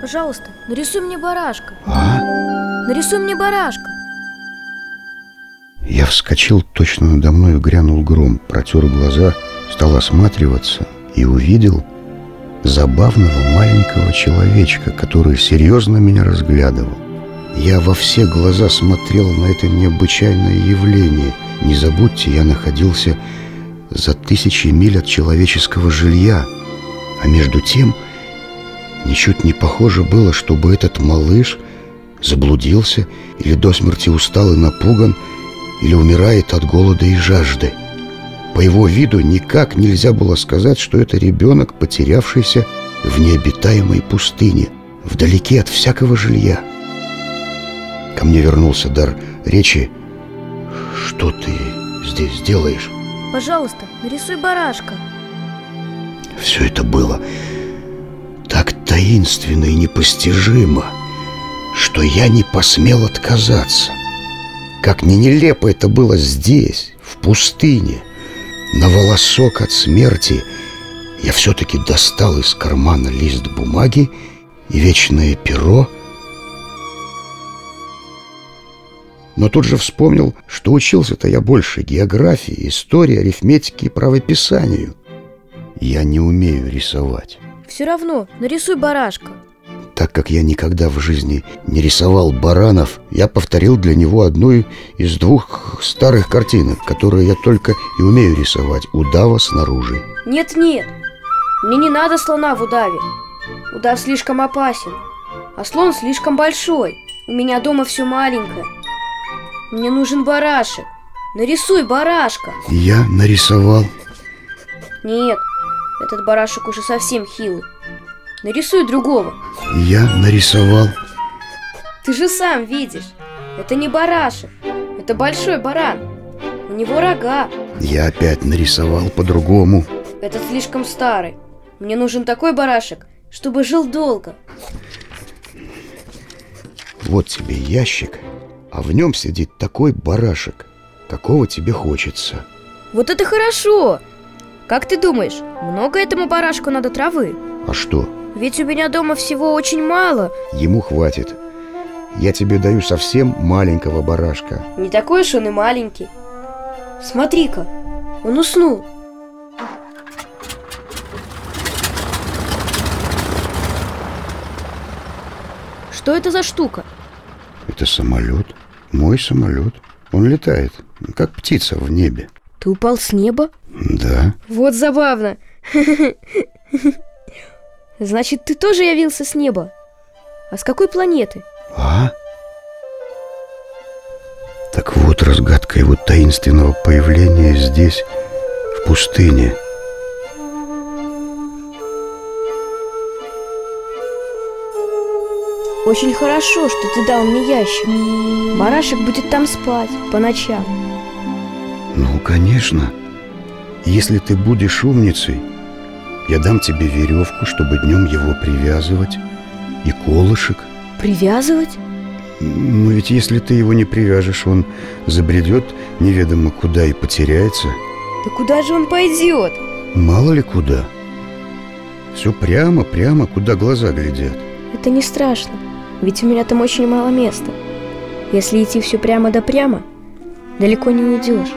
Пожалуйста, нарисуй мне барашка А? Нарисуй мне барашка Я вскочил, точно надо мною грянул гром, протер глаза, стал осматриваться и увидел забавного маленького человечка, который серьезно меня разглядывал. Я во все глаза смотрел на это необычайное явление. Не забудьте, я находился за тысячи миль от человеческого жилья. А между тем, ничуть не похоже было, чтобы этот малыш заблудился или до смерти устал и напуган, или умирает от голода и жажды. По его виду никак нельзя было сказать, что это ребенок, потерявшийся в необитаемой пустыне, вдалеке от всякого жилья. Ко мне вернулся дар речи. Что ты здесь делаешь? Пожалуйста, нарисуй барашка Все это было так таинственно и непостижимо, что я не посмел отказаться. Как не нелепо это было здесь, в пустыне, на волосок от смерти, я все-таки достал из кармана лист бумаги и вечное перо, но тут же вспомнил, что учился-то я больше географии, истории, арифметики и правописанию. Я не умею рисовать. Все равно, нарисуй барашка Так как я никогда в жизни не рисовал баранов, я повторил для него одну из двух старых картинок, которые я только и умею рисовать «Удава снаружи». Нет-нет, мне не надо слона в удаве Удав слишком опасен А слон слишком большой У меня дома все маленькое Мне нужен барашек. Нарисуй барашка. Я нарисовал. Нет, этот барашек уже совсем хилый. Нарисуй другого. Я нарисовал. Ты же сам видишь Это не барашек Это большой баран. У него рога. Я опять нарисовал по-другому. Этот слишком старый. Мне нужен такой барашек, чтобы жил долго. Вот тебе ящик, а в нем сидит такой барашек Какого тебе хочется Вот это хорошо! Как ты думаешь, много этому барашку надо травы? А что? Ведь у меня дома всего очень мало Ему хватит Я тебе даю совсем маленького барашка Не такой уж он и маленький Смотри-ка, он уснул Что это за штука? Это самолет Мой самолет Он летает, как птица в небе Ты упал с неба? Да Вот забавно Значит, ты тоже явился с неба? А с какой планеты? А? Так вот разгадка его таинственного появления здесь, в пустыне Очень хорошо, что ты дал мне ящик. Барашек будет там спать по ночам. Ну, конечно. Если ты будешь умницей Я дам тебе веревку, чтобы днем его привязывать И колышек. Привязывать? Но ведь если ты его не привяжешь, он забредет неведомо куда и потеряется. Да куда же он пойдет? Мало ли куда. Все прямо, прямо, куда глаза глядят. Это не страшно, ведь у меня там очень мало места. Если идти все прямо да прямо, далеко не уйдешь